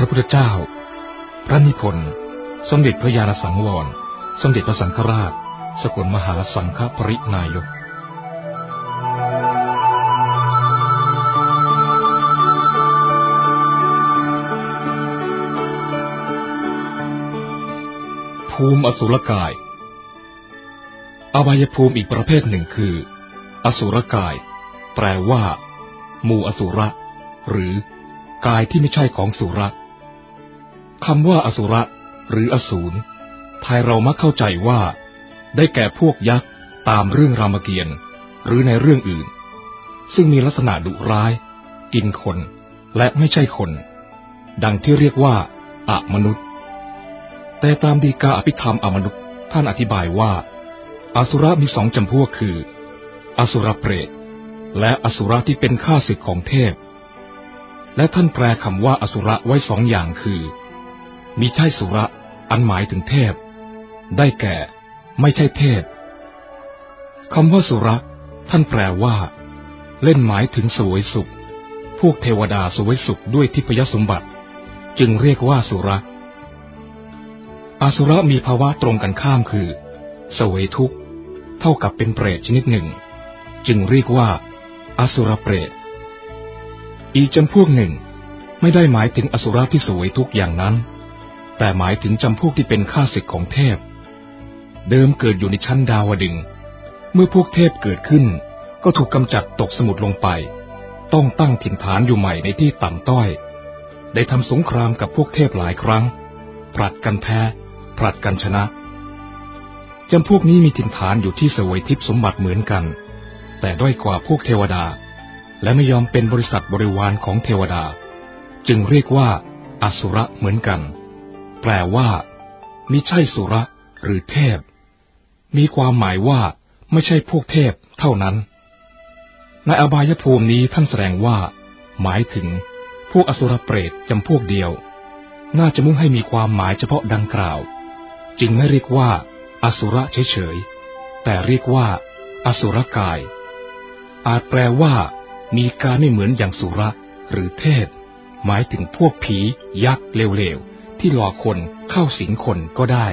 พระพุทธเจ้า พระนิพนธ์ สมเด็จพระญาณสังวร สมเด็จพระสังฆราช สกลมหาสังฆปรินายกภูมิอสุรกายอบายภูมิอีกประเภทหนึ่งคือ อสุรกาย แปลว่า หมู่อสุระ หรือ กายที่ไม่ใช่ของสุระ คำว่าอสุระ หรืออสูรไทยเรามักเข้าใจว่า ได้แก่พวกยักษ์ตามเรื่องรามเกียรติ์หรือในเรื่องอื่น ซึ่งมีลักษณะดุร้าย กินคนและไม่ใช่คน ดังที่เรียกว่าอะมนุษย์ แต่ตามดีกาอภิธรรมอมนุษย์ท่านอธิบายว่า อสุระมีสองจำพวกคือ อสุรเปรตและอสุระที่เป็นข้าศึกของเทพ และท่านแปลคำว่าอสุระไว้สองอย่างคือ มีใช่สุระอันหมายถึงเทพ ได้แก่ไม่ใช่เทพคำว่าสุระท่านแปลว่า เล่นหมายถึงสวยสุข พวกเทวดาสวยสุขด้วยทิพยสมบัติ จึงเรียกว่าสุระอาสุระมีภาวะตรงกันข้ามคือ สวยทุกข์ เท่ากับเป็นเปรตชนิดหนึ่ง จึงเรียกว่าอสุรเปรตอีกจำพวกหนึ่งไม่ได้หมายถึงอสุรที่สวยทุกอย่างนั้น แต่หมายถึงจำพวกที่เป็นข้าศึกของเทพ เดิมเกิดอยู่ในชั้นดาวดึง เมื่อพวกเทพเกิดขึ้น ก็ถูกกำจัดตกสมุทรลงไป ต้องตั้งถิ่นฐานอยู่ใหม่ในที่ต่ำต้อย ได้ทำสงครามกับพวกเทพหลายครั้ง ผลัดกันแพ้ ผลัดกันชนะ จำพวกนี้มีถิ่นฐานอยู่ที่สวยทิพสมบัติเหมือนกัน แต่ด้อยกว่าพวกเทวดา และไม่ยอมเป็นบริษัทบริวารของเทวดา จึงเรียกว่าอสุระเหมือนกัน แปลว่ามิใช่สุระหรือเทพ มีความหมายว่าไม่ใช่พวกเทพเท่านั้น ในอบายภูมินี้ท่านแสดงว่า หมายถึงพวกอสุรเปรตจำพวกเดียว น่าจะมุ่งให้มีความหมายเฉพาะดังกล่าว จึงไม่เรียกว่า อสุระเฉยๆ แต่เรียกว่า อสุรกาย อาจแปลว่า มีการไม่เหมือนอย่างสุระหรือเทพ หมายถึงพวกผียักษ์เลว ที่หลอกคนเข้าสิงคนก็ได้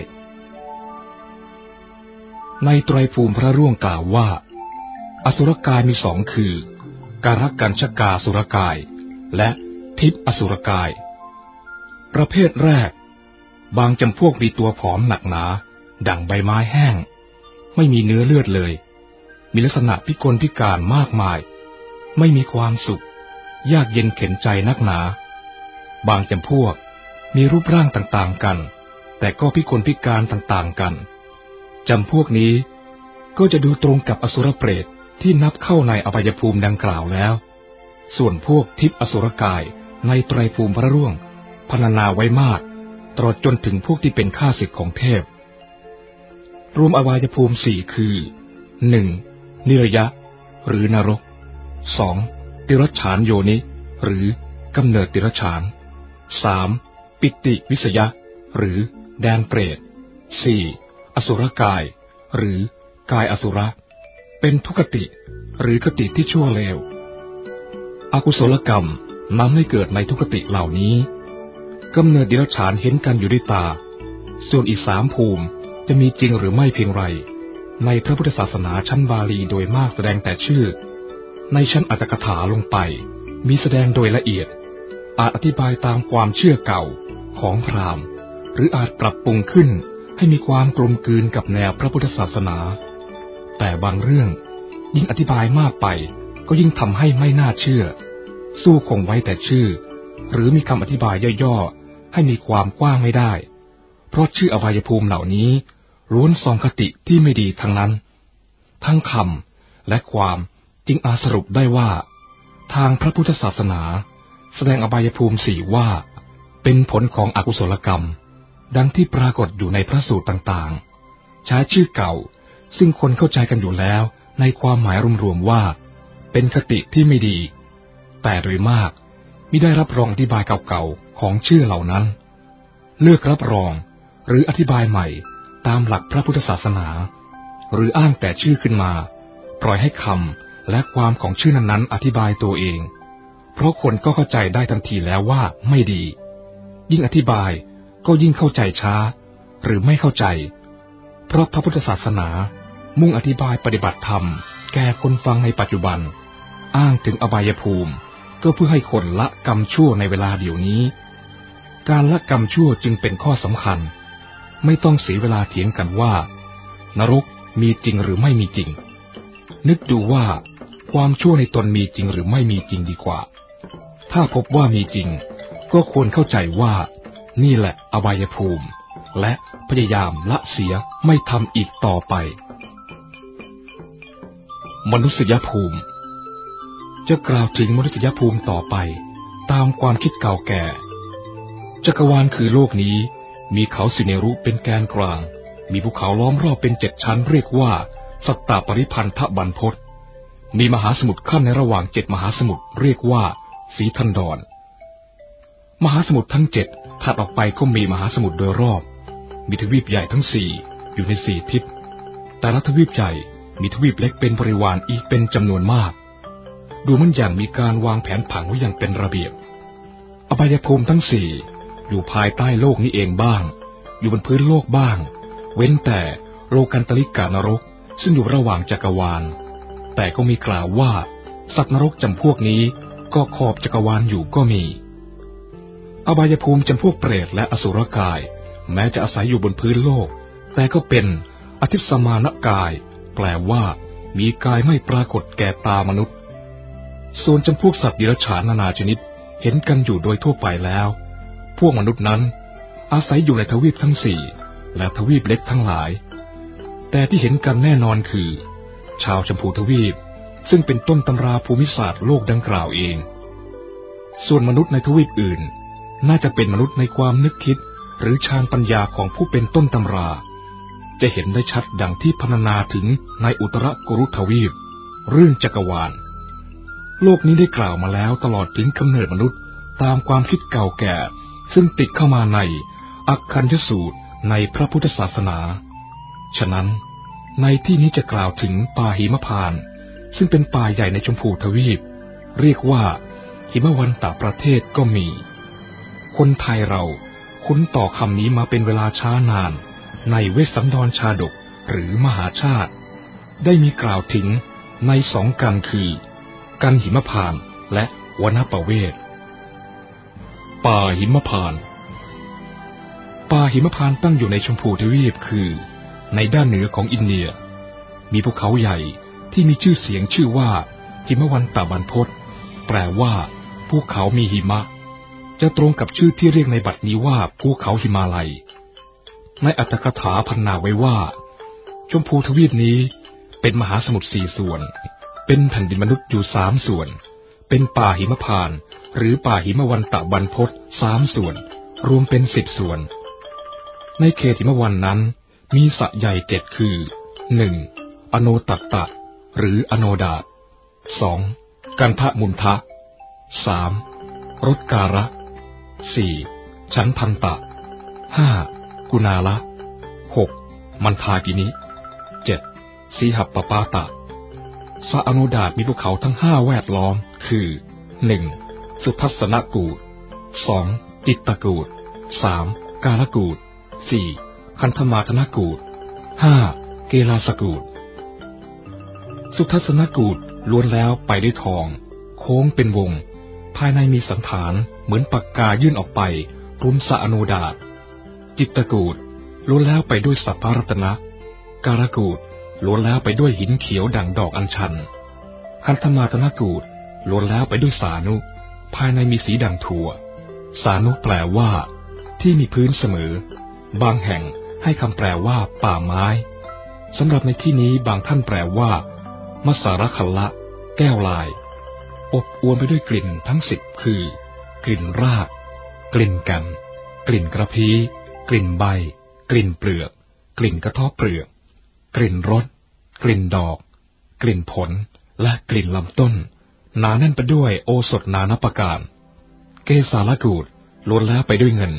ในไตรภูมิพระร่วงกล่าวว่า อสุรกายมีสองคือ การักกันชกาสุรกาย และทิพอสุรกาย ประเภทแรก บางจำพวกมีตัวผอมหนักหนา ดั่งใบไม้แห้ง ไม่มีเนื้อเลือดเลย มีลักษณะพิกลพิการมากมาย ไม่มีความสุข ยากเย็นเข็นใจนักหนา บางจำพวก มีรูปร่างต่างๆกัน แต่ก็พิกลพิการต่างๆกันจำพวกนี้ก็จะดูตรงกับอสุรเปรตที่นับเข้าในอบายภูมิดังกล่าวแล้ว ส่วนพวกทิพอสุรกายในไตรภูมิพระร่วงพรรณนาไว้มากตลอดจนถึงพวกที่เป็นข้าศึกของเทพ รวมอบายภูมิสี่คือหนึ่งนิรยะ หรือนรกสองติรฉานโยนิ หรือกำเนิดติรฉานสาม ปิติวิสยะ หรือแดนเปรตสี่อสุรกาย หรือกายอสุระ เป็นทุกติ หรือคติที่ชั่วเลว อกุศลกรรมนำให้เกิดในทุกติเหล่านี้กำเนิดดิรฉานเห็นกันอยู่ด้วยตา ส่วนอีกสามภูมิจะมีจริงหรือไม่เพียงไร ในพระพุทธศาสนาชั้นบาลีโดยมากแสดงแต่ชื่อ ในชั้นอัตถกถาลงไป มีแสดงโดยละเอียด อาจอธิบายตามความเชื่อเก่า ของพราหมณ์ หรืออาจปรับปรุงขึ้นให้มีความกลมกลืนกับแนวพระพุทธศาสนา แต่บางเรื่องยิ่งอธิบายมากไปก็ยิ่งทำให้ไม่น่าเชื่อ สู้คงไว้แต่ชื่อ หรือมีคำอธิบายย่อๆ ให้มีความกว้างไม่ได้ เพราะชื่ออบายภูมิเหล่านี้ล้วนซองคติที่ไม่ดีทั้งนั้น ทั้งคำและความจึงอาสรุปได้ว่า ทางพระพุทธศาสนา แสดงอบายภูมิสี่ว่า เป็นผลของอกุศลกรรม ดังที่ปรากฏอยู่ในพระสูตรต่างๆ ใช้ชื่อเก่า ซึ่งคนเข้าใจกันอยู่แล้ว ในความหมายรวมๆว่า เป็นคติที่ไม่ดี แต่โดยมากมิได้รับรองอธิบายเก่าๆของชื่อเหล่านั้น เลือกรับรองหรืออธิบายใหม่ตามหลักพระพุทธศาสนา หรืออ้างแต่ชื่อขึ้นมา ปล่อยให้คำและความของชื่อนั้นๆ อธิบายตัวเอง เพราะคนก็เข้าใจได้ทันทีแล้วว่าไม่ดี ยิ่งอธิบายก็ยิ่งเข้าใจช้า หรือไม่เข้าใจ เพราะพระพุทธศาสนา มุ่งอธิบายปฏิบัติธรรม แก่คนฟังในปัจจุบัน อ้างถึงอบายภูมิ ก็เพื่อให้คนละกรรมชั่วในเวลาเดี๋ยวนี้ การละกรรมชั่วจึงเป็นข้อสำคัญ ไม่ต้องเสียเวลาเถียงกันว่า นรกมีจริงหรือไม่มีจริง นึกดูว่าความชั่วในตนมีจริงหรือไม่มีจริงดีกว่า ถ้าพบว่ามีจริง ก็ควรเข้าใจว่า นี่แหละอบายภูมิ และพยายามละเสียไม่ทำอีกต่อไป มนุษยภูมิ จะกล่าวถึงมนุษยภูมิต่อไป ตามความคิดเก่าแก่ จักรวาลคือโลกนี้มีเขาสิเนรุเป็นแกนกลาง มีภูเขาล้อมรอบเป็นเจ็ดชั้นเรียกว่า สัตตปริพันธบันพศมีมหาสมุทรขั้นในระหว่างเจ็ดมหาสมุทรเรียกว่า สีทันดอน มหาสมุทรทั้งเจ็ดถัดออกไปก็มีมหาสมุทรโดยรอบ มีทวีปใหญ่ทั้งสี่อยู่ในสี่ทิศ แต่ละทวีปใหญ่มีทวีปเล็กเป็นบริวารอีกเป็นจำนวนมาก ดูมันอย่างมีการวางแผนผังไว้อย่างเป็นระเบียบ อบายภูมิทั้งสี่อยู่ภายใต้โลกนี้เองบ้าง อยู่บนพื้นโลกบ้าง เว้นแต่โลกันตลิกานรก ซึ่งอยู่ระหว่างจักรวาล แต่ก็มีกล่าวว่า สัตว์นรกจำพวกนี้ก็ขอบจักรวาลอยู่ก็มี อบายภูมิจำพวกเปรตและอสุรกาย แม้จะอาศัยอยู่บนพื้นโลก แต่ก็เป็นอธิสมานกาย แปลว่า มีกายไม่ปรากฏแก่ตามนุษย์ ส่วนจำพวกสัตว์ดิรัจฉานนานาชนิดเห็นกันอยู่โดยทั่วไปแล้ว พวกมนุษย์นั้น อาศัยอยู่ในทวีปทั้งสี่และทวีปเล็กทั้งหลาย แต่ที่เห็นกันแน่นอนคือ ชาวชมพูทวีป ซึ่งเป็นต้นตำราภูมิศาสตร์โลกดังกล่าวเอง ส่วนมนุษย์ในทวีปอื่น น่าจะเป็นมนุษย์ในความนึกคิด หรือฌานปัญญาของผู้เป็นต้นตำรา จะเห็นได้ชัดดังที่พรรณนาถึงในอุตรกุรุทวีป เรื่องจักรวาล โลกนี้ได้กล่าวมาแล้วตลอดถึงกำเนิดมนุษย์ตามความคิดเก่าแก่ ซึ่งติดเข้ามาในอักคัญยสูตรในพระพุทธศาสนา ฉะนั้นในที่นี้จะกล่าวถึงป่าหิมพาน ซึ่งเป็นป่าใหญ่ในชมพูทวีป เรียกว่า หิมวันตะประเทศก็มี คนไทยเราคุ้นต่อคำนี้มาเป็นเวลาช้านาน ในเวสสันดรชาดกหรือมหาชาติ ได้มีกล่าวถึงในสองกันคือ กันหิมพานและวนปะเวศป่าหิมพาน ป่าหิมพานตั้งอยู่ในชมพูทวีปคือ ในด้านเหนือของอินเดีย มีภูเขาใหญ่ที่มีชื่อเสียงชื่อว่า หิมวันตะบันพศแปลว่าภูเขามีหิมะ จะตรงกับชื่อที่เรียกในบัดนี้ว่าภูเขาหิมาลัย ในอัตถกถาพันนาไว้ว่า ชมพูทวีปนี้เป็นมหาสมุทรสี่ส่วน เป็นแผ่นดินมนุษย์อยู่สามส่วน เป็นป่าหิมพาน หรือป่าหิมวันตะบันพศสามส่วน รวมเป็นสิบส่วน ในเขตหิมวันนั้น มีสะใหญ่เจ็ดคือหนึ่งอโนตัตตะ หรืออโนดาสองกันทะมุนทะสามรถการะ สี่ชันทันตะห้ากุณาละหกมันทากินิเจ็ดสีหับปปาตะสะอโนดาตมีภูเขาทั้งห้าแวดล้อม คือหนึ่งสุทัศนกูดสองจิตตกูดสามกาลกูดสี่คันธมาธนกูดห้าเกลาสกูด สุทัศนกูดล้วนแล้วไปด้วยทอง โค้งเป็นวง ภายในมีสันฐานเหมือนปากกายื่นออกไป รุมสะอโนดาตจิตตกูดล้วนแล้วไปด้วยสัพพรัตนะ การกูดล้วนแล้วไปด้วยหินเขียวดั่งดอกอัญชัน คันธมาตนกูดล้วนแล้วไปด้วยสานุ ภายในมีสีดั่งถั่ว สานุแปลว่า ที่มีพื้นเสมอ บางแห่งให้คำแปลว่าป่าไม้สำหรับในที่นี้บางท่านแปลว่า มัสารคัลละ แก้วลาย อบอวลไปด้วยกลิ่นทั้งสิบคือ กลิ่นราก กลิ่นกัน กลิ่นกระพี้กลิ่นใบ กลิ่นเปลือก กลิ่นกระทบเปลือก กลิ่นรส กลิ่นดอก กลิ่นผล และกลิ่นลำต้น หนาแน่นไปด้วยโอสถนานประการ เกสาลกูดล้วนแล้วไปด้วยเงิน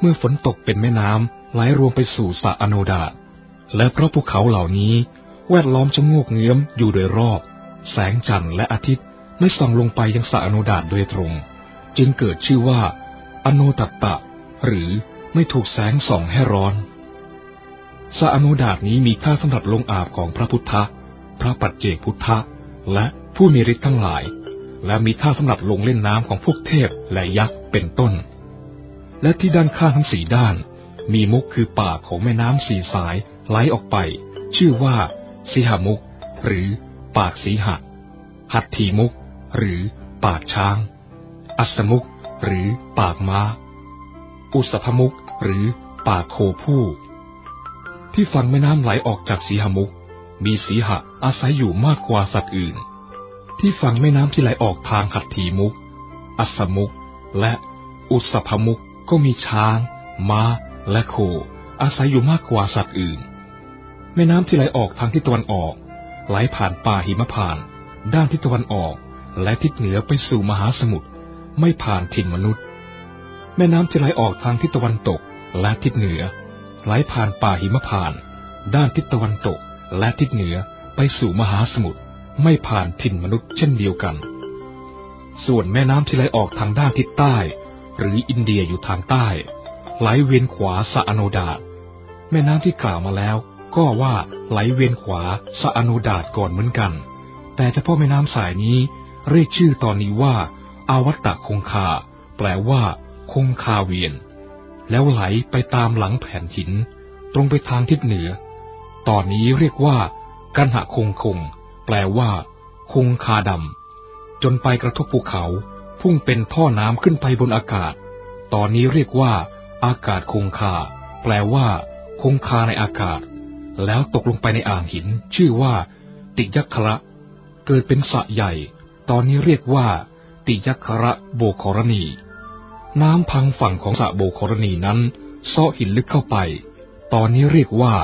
เมื่อฝนตกเป็นแม่น้ำไหลรวมไปสู่สระอโนดาตและเพราะภูเขาเหล่านี้ แวดล้อมชะโงกเงื้อมอยู่โดยรอบ แสงจันทร์และอาทิตย์ ไม่ส่องลงไปยังสระอโนดาตโดยตรง จึงเกิดชื่อว่า อโนตัตตะ หรือไม่ถูกแสงส่องให้ร้อนสระอโนดาตนี้มีค่าสำหรับลงอาบของพระพุทธ พระปัจเจกพุทธ และผู้มีฤทธิ์ทั้งหลาย และมีท่าสำหรับลงเล่นน้ำของพวกเทพและยักษ์เป็นต้น และที่ด้านข้างทั้งสี่ด้าน มีมุกคือปากของแม่น้ำสีสายไหลออกไป ชื่อว่าสีหมุก หรือปากสีหะหัตถีมุก หรือปากช้าง อัสมุกหรือปากม้า อุสภมุกหรือปากโคผู้ ที่ฝั่งแม่น้ำไหลออกจากสีหมุก มีสีหะอาศัยอยู่มากกว่าสัตว์อื่น ที่ฝั่งแม่น้ำที่ไหลออกทางหัตถีมุก อัสมุกและอุสภมุกก็มีช้าง ม้า และโค อาศัยอยู่มากกว่าสัตว์อื่น แม่น้ำที่ไหลออกทางทิศตะวันออก ไหลผ่านป่าหิมพาน ด้านทิศตะวันออก และทิศเหนือไปสู่มหาสมุทรไม่ผ่านถิ่นมนุษย์ แม่น้ำที่ไหลออกทางทิศตะวันตกและทิศเหนือ ไหลผ่านป่าหิมพาน ด้านทิศตะวันตกและทิศเหนือไปสู่มหาสมุทรไม่ผ่านถิ่นมนุษย์เช่นเดียวกัน ส่วนแม่น้ำที่ไหลออกทางด้านทิศใต้ หรืออินเดียอยู่ทางใต้ ไหลเวียนขวาสะอโนดาตแม่น้ำที่กล่าวมาแล้ว ก็ว่าไหลเวียนขวาสะอโนดาตก่อนเหมือนกัน แต่เฉพาะแม่น้ำสายนี้ เรียกชื่อตอนนี้ว่า อาวัตตะคงคา แปลว่า คงคาเวียน แล้วไหลไปตามหลังแผ่นหิน ตรงไปทางทิศเหนือ ตอนนี้เรียกว่า กันหะคงคง แปลว่า คงคาดำจนไปกระทบภูเขา พุ่งเป็นท่อน้ำขึ้นไปบนอากาศ ตอนนี้เรียกว่า อากาศคงคา แปลว่า คงคาในอากาศ แล้วตกลงไปในอ่างหิน ชื่อว่า ติยักขระเกิดเป็นสระใหญ่ ตอนนี้เรียกว่า ติยักขระโบกรณี น้ำพังฝั่งของสระโบกรณีนั้นซ้อหินลึกเข้าไป ตอนนี้เรียกว่า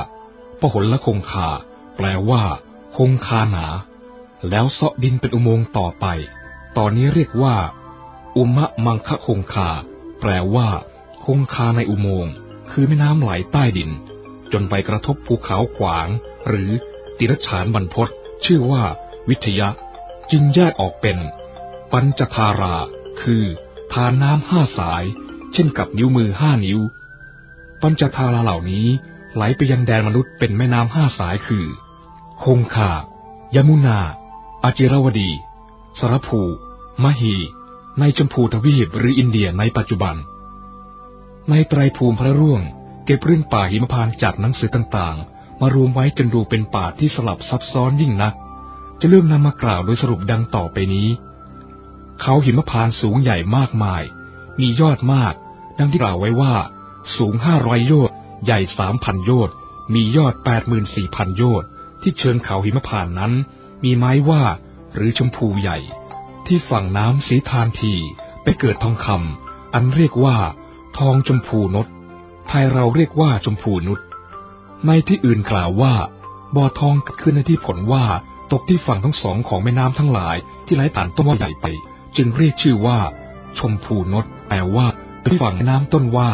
พหลละคงคา แปลว่า คงคาหนา แล้วเซาะดินเป็นอุโมงค์ต่อไป ตอนนี้เรียกว่า อุมะมังคะคงคา แปลว่า คงคาในอุโมงค์คือแม่น้ำไหลใต้ดิน จนไปกระทบภูเขาขวาง หรือติรฉานบรรพศชื่อว่า วิทยะ จึงแยกออกเป็น ปัญจทารา คือทานน้ำห้าสาย เช่นกับนิ้วมือห้านิ้ว ปัญจทาราเหล่านี้ไหลไปยังแดนมนุษย์เป็นแม่น้ำห้าสายคือ คงคายมุนา อาจิรวดี สรภูมหี ในชมพูทวีปหรืออินเดียในปัจจุบัน ในไตรภูมิพระร่วง เก็บเรื่องป่าหิมพานจากหนังสือต่างๆ มารวมไว้จนดูเป็นป่าที่สลับซับซ้อนยิ่งนัก จะเริ่มนำมากล่าวโดยสรุปดังต่อไปนี้ เขาหิมพานสูงใหญ่มากมาย มียอดมาก ดังที่กล่าวไว้ว่า สูงห้าร้อยโยชน์ใหญ่สามพันโยชน์มียอดแปดหมื่นสี่พันโยชน์ที่เชิงเขาหิมพานนั้น มีไม้ว่าหรือชมพูใหญ่ ที่ฝั่งน้ำสีทานทีไปเกิดทองคำอันเรียกว่า ทองชมพูนดไทยเราเรียกว่าชมพูนุดในที่อื่นกล่าวว่าบ่อทองเกิดขึ้นในที่ผลว่า ตกที่ฝั่งทั้งสองของแม่น้ำทั้งหลายที่ไหลผ่านต้นว่าใหญ่ไป จึงเรียกชื่อว่า ชมพูนดแปลว่าที่ฝั่งแม่น้ำต้นว่า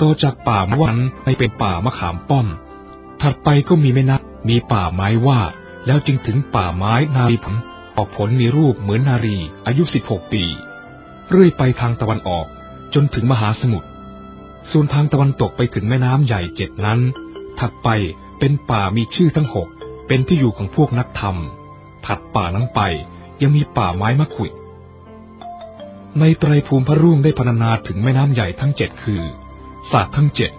ต่อจากป่ามะวันไปเป็นป่ามะขามป้อม ถัดไปก็มีแม่นักมีป่าไม้ว่า แล้วจึงถึงป่าไม้นารีผลออกผลมีรูปเหมือนนารี อายุสิบหกปี เรื่อยไปทางตะวันออกจนถึงมหาสมุทรส่วนทางตะวันตกไปถึงแม่น้ำใหญ่เจ็ดนั้น ถัดไปเป็นป่ามีชื่อทั้งหก เป็นที่อยู่ของพวกนักธรรม ถัดป่านั้นไปยังมีป่าไม้มะขุด ในไตรภูมิพระร่วงได้พรรณนาถึงแม่น้ำใหญ่ทั้งเจ็ดคือสระทั้งเจ็ด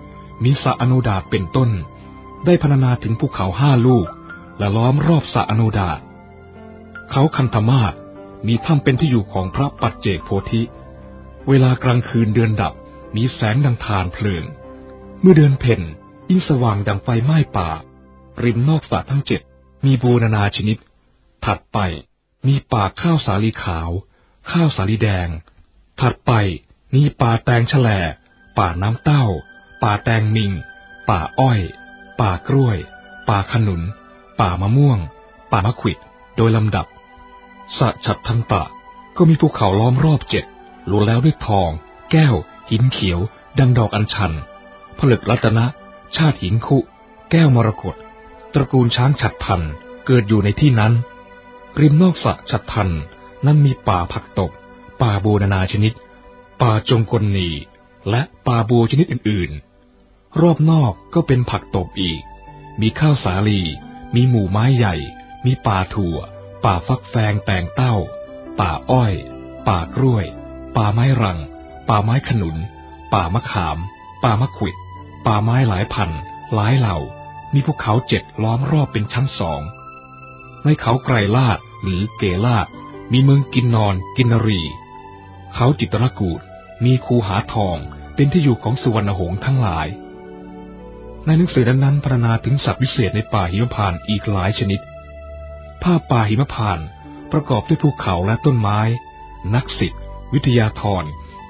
มีสระอโนดาเป็นต้น ได้พรรณนาถึงภูเขาห้าลูก และล้อมรอบสระอโนดา เขาคันธมาศมีถ้ำเป็นที่อยู่ของพระปัจเจกโพธิ เวลากลางคืนเดือนดับมีแสงดังทานเพลิง เมื่อเดือนเพ็ญยิ่งสว่างดังไฟไหม้ป่า ริมนอกสระทั้งเจ็ดมีบูนานาชนิด ถัดไปมีป่าข้าวสาลีขาว ข้าวสาลีแดง ถัดไปมีป่าแตงแฉลป่าน้ำเต้า ป่าแตงมิง ป่าอ้อย ป่ากล้วย ป่าขนุน ป่ามะม่วง ป่ามะขวิดโดยลำดับสะฉัดทันตะก็มีภูเขาล้อมรอบเจ็ดล้วนแล้วด้วยทอง แก้ว หินเขียว ดังดอกอัญชัน ผลึกรัตนะ ชาติหินคุ แก้วมรกต ตระกูลช้างฉัดทันเกิดอยู่ในที่นั้น ริมนอกสะฉัดทันนั้นมีป่าผักตบป่าโบนานาชนิด ป่าจงกลนีและป่าบัวชนิดอื่นๆ รอบนอกก็เป็นผักตบอีก มีข้าวสาลี มีหมู่ไม้ใหญ่ มีป่าถั่ว ป่าฟักแฟงแตงเต้า ป่าอ้อย ป่ากล้วย ป่าไม้รัง ป่าไม้ขนุน ป่ามะขาม ป่ามะขวิด ป่าไม้หลายพัน หลายเหล่า มีภูเขาเจ็ดล้อมรอบเป็นชั้นสอง ในเขาไกรลาดหรือเกลาดมีเมืองกินนอนกินนรี เขาจิตรกูดมีคูหาทองเป็นที่อยู่ของสุวรรณหงส์ทั้งหลาย ในหนังสือดังนั้นพรรณนาถึงสัตว์วิเศษในป่าหิมพานต์อีกหลายชนิด ภาพป่าหิมพานต์ประกอบด้วยภูเขาและต้นไม้ นักศิษย์วิทยาธร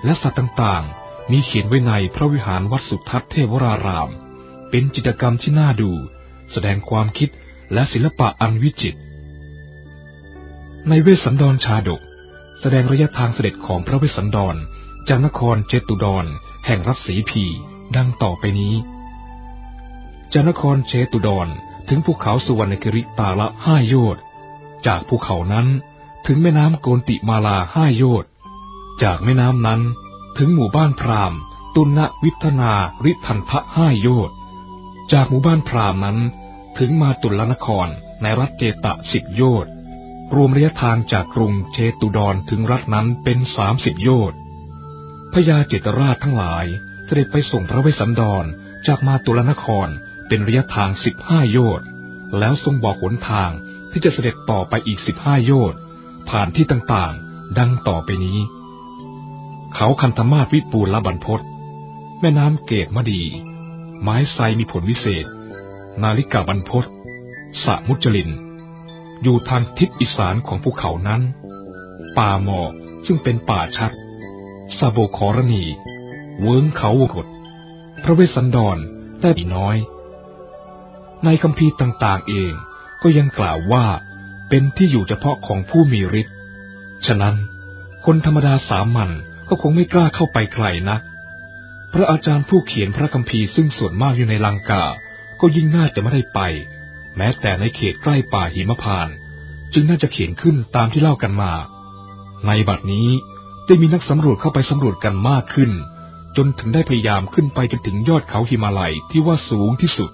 และสัตว์ต่างๆ มีเขียนไว้ในพระวิหารวัดสุทัศน์เทวราราม เป็นจิตรกรรมที่น่าดู แสดงความคิดและศิลปะอันวิจิตร ในเวสสันดรชาดก แสดงระยะทางเสด็จของพระเวสสันดรจากนครเจตุดร แห่งรัฐสีพีดังต่อไปนี้จากนครเชตุดรถึงภูเขาสุวรรณกิริตาละห้าโยชน์จากภูเขานั้นถึงแม่น้ำโกนติมาลาห้าโยชน์จากแม่น้ำนั้นถึงหมู่บ้านพราหมณ์ ตุณวิทนาริทันทะห้าโยชน์ จากหมู่บ้านพราหมณ์นั้นถึงมาตุลนครในรัฐเจตะสิบโยชน์รวมระยะทางจากกรุงเชตุดรถึงรัฐนั้นเป็นสามสิบโยชน์พญาเจตราชทั้งหลายเสด็จไปส่งพระเวสสันดรจากมาตุลนครเป็นระยะทางสิบห้าโยชน์แล้วทรงบอกหนทางที่จะเสด็จต่อไปอีกสิบห้าโยชน์ผ่านที่ต่างๆ ดังต่อไปนี้ เขาคันธมาศวิปูลบรรพศแม่น้ำเกตมดี ไม้ไซมีผลวิเศษ นาฬิกาบรรพศสะมุจลิน อยู่ทางทิศอีสานของภูเขานั้น ป่าหมอกซึ่งเป็นป่าชัดซาโบคอรณี เวิ้งเขาวกดพระเวสสันดรได้ปีน้อย ในคำพีต่างๆเองก็ยังกล่าวว่าเป็นที่อยู่เฉพาะของผู้มีฤทธิ์ ฉะนั้นคนธรรมดาสามัญก็คงไม่กล้าเข้าไปไกลนัก พระอาจารย์ผู้เขียนพระคัมภีร์ซึ่งส่วนมากอยู่ในลังกา ก็ยิ่งน่าจะไม่ได้ไป แม้แต่ในเขตใกล้ป่าหิมพาน จึงน่าจะเขียนขึ้นตามที่เล่ากันมา ในบัดนี้ได้มีนักสำรวจเข้าไปสำรวจกันมากขึ้น จนถึงได้พยายามขึ้นไปจนถึงยอดเขาหิมาลัยที่ว่าสูงที่สุด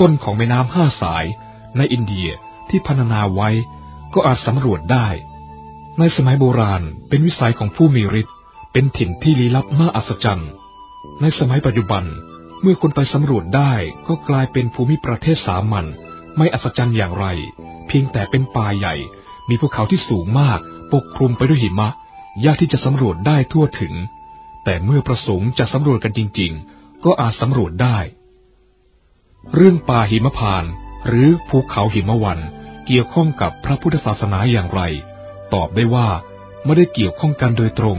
ต้นของแม่น้ำห้าสายในอินเดียที่พรรณนาไว้ก็อาจสำรวจได้ ในสมัยโบราณเป็นวิสัยของผู้มีฤทธิ์เป็นถิ่นที่ลี้ลับน่าอัศจรรย์ ในสมัยปัจจุบัน เมื่อคนไปสำรวจได้ก็กลายเป็นภูมิประเทศสามัญไม่อัศจรรย์อย่างไร เพียงแต่เป็นป่าใหญ่ มีภูเขาที่สูงมากปกคลุมไปด้วยหิมะ ยากที่จะสำรวจได้ทั่วถึง แต่เมื่อประสงค์จะสำรวจกันจริง ๆ ก็อาจสำรวจได้ เรื่องป่าหิมพานหรือภูเขาหิมวัน เกี่ยวข้องกับพระพุทธศาสนาอย่างไร ตอบได้ว่าไม่ได้เกี่ยวข้องกันโดยตรง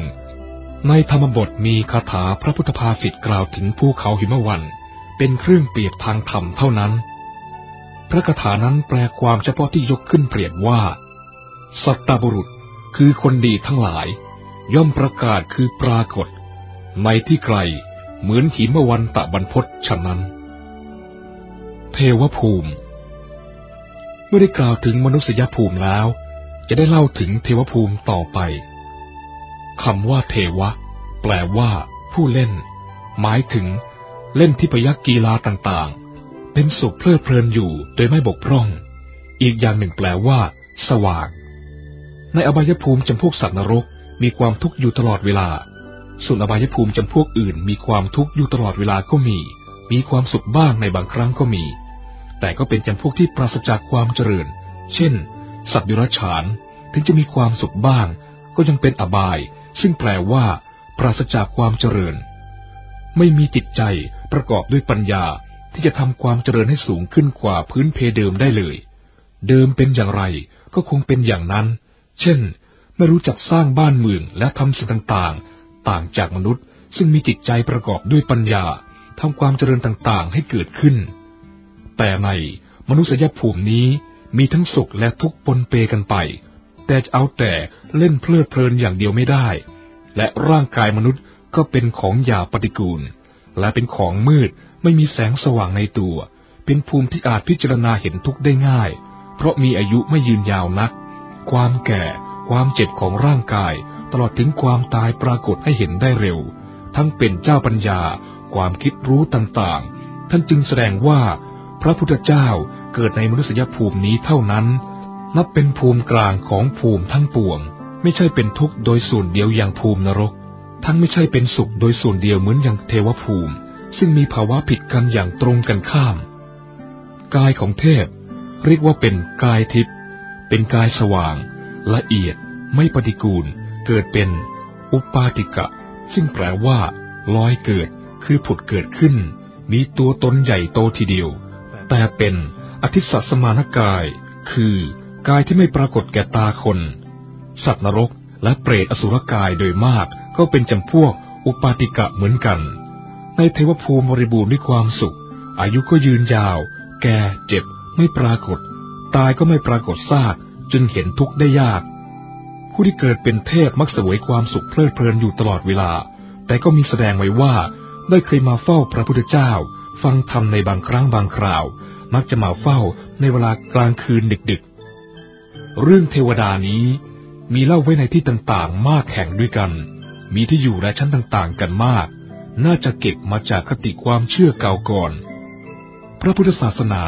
ในธรรมบทมีคาถาพระพุทธภาษิตกล่าวถึงภูเขาหิมวันเป็นเครื่องเปรียบทางธรรมเท่านั้น พระคาถานั้นแปลความเฉพาะที่ยกขึ้นเปรียบว่า สัตตบุรุษคือคนดีทั้งหลาย ย่อมประกาศคือปรากฏ ในที่ไกลเหมือนหิมวันตะบรรพศฉะนั้น เทวภูมิ เมื่อได้กล่าวถึงมนุษยภูมิแล้ว จะได้เล่าถึงเทวภูมิต่อไป คำว่าเทวะ แปลว่า ผู้เล่น หมายถึง เล่นที่พยักกีฬาต่างๆ เป็นสุขเพลิดเพลินอยู่โดยไม่บกพร่อง อีกอย่างหนึ่งแปลว่า สว่าง ในอบายภูมิจำพวกสัตว์นรกมีความทุกข์อยู่ตลอดเวลา ส่วนอบายภูมิจำพวกอื่น มีความทุกข์อยู่ตลอดเวลาก็มี มีความสุขบ้างในบางครั้งก็มี แต่ก็เป็นจำพวกที่ปราศจากความเจริญ เช่น สัตว์ดิรัจฉาน ถึงจะมีความสุขบ้าง ก็ยังเป็นอบาย ซึ่งแปลว่า ปราศจากความเจริญ ไม่มีจิตใจประกอบด้วยปัญญาที่จะทำความเจริญให้สูงขึ้นกว่าพื้นเพเดิมได้เลย เดิมเป็นอย่างไรก็คงเป็นอย่างนั้น เช่น ไม่รู้จักสร้างบ้านเมืองและทำสิ่งต่างๆ ต่างจากมนุษย์ ซึ่งมีจิตใจประกอบด้วยปัญญาทำความเจริญต่างๆ ให้เกิดขึ้น แต่ในมนุษยภูมินี้มีทั้งสุขและทุกข์ปนเปกันไป แต่เอาแต่เล่นเพลิดเพลินอย่างเดียวไม่ได้ และร่างกายมนุษย์ก็เป็นของหยาปฏิกูล และเป็นของมืดไม่มีแสงสว่างในตัว เป็นภูมิที่อาจพิจารณาเห็นทุกข์ได้ง่าย เพราะมีอายุไม่ยืนยาวนัก ความแก่ ความเจ็บของร่างกาย ตลอดถึงความตายปรากฏให้เห็นได้เร็ว ทั้งเป็นเจ้าปัญญา ความคิดรู้ต่างๆ ท่านจึงแสดงว่า พระพุทธเจ้าเกิดในมนุษยภูมินี้เท่านั้น นับเป็นภูมิกลางของภูมิทั้งปวง ไม่ใช่เป็นทุกข์โดยส่วนเดียวอย่างภูมินรก ทั้งไม่ใช่เป็นสุขโดยส่วนเดียวเหมือนอย่างเทวภูมิ ซึ่งมีภาวะผิดกันอย่างตรงกันข้าม กายของเทพ เรียกว่าเป็นกายทิพย์เป็นกายสว่าง ละเอียด ไม่ปฏิกูล เกิดเป็น อุปาติกะ ซึ่งแปลว่าลอยเกิดคือผุดเกิดขึ้น มีตัวตนใหญ่โตทีเดียว แต่เป็นอธิสัสมานกาย คือ กายที่ไม่ปรากฏแก่ตาคน สัตว์นรกและเปรตอสุรกายโดยมากก็เป็นจำพวกอุปาติกะเหมือนกัน ในเทวภูมิบริบูรณ์ด้วยความสุข อายุก็ยืนยาว แก่เจ็บ ไม่ปรากฏ ตายก็ไม่ปรากฏซาก จึงเห็นทุกข์ได้ยาก ผู้ที่เกิดเป็นเทพมักสวยความสุขเพลิดเพลินอยู่ตลอดเวลา แต่ก็มีแสดงไว้ว่า ได้เคยมาเฝ้าพระพุทธเจ้า ฟังธรรมในบางครั้งบางคราว มักจะมาเฝ้าในเวลากลางคืนดึกๆ เรื่องเทวดานี้มีเล่าไว้ในที่ต่างๆ มากแห่งด้วยกัน มีที่อยู่และชั้นต่างๆ กันมาก น่าจะเก็บมาจากคติความเชื่อเก่าก่อน พระพุทธศาสนา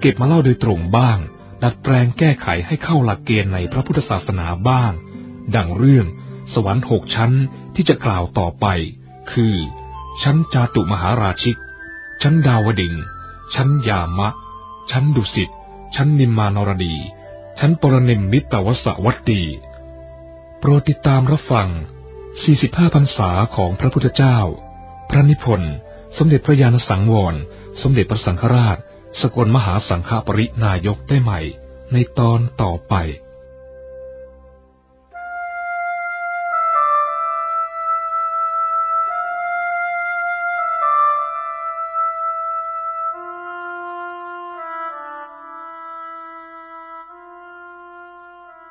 เก็บมาเล่าโดยตรงบ้าง ดัดแปลงแก้ไขให้เข้าหลักเกณฑ์ในพระพุทธศาสนาบ้าง ดังเรื่องสวรรค์หกชั้นที่จะกล่าวต่อไป คือ ชั้นจาตุมหาราชิก ชั้นดาวดึงชั้นยามะ ชั้นดุสิต ชั้นนิมมานรดี ชั้นปรนิมมิตวสวัตดีโปรดติดตามรับฟัง 45 พรรษาของพระพุทธเจ้า พระนิพนธ์ สมเด็จพระญาณสังวร สมเด็จพระสังฆราช สกลมหาสังฆปรินายกได้ใหม่ ในตอนต่อไป